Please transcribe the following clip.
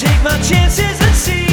take my chances and see.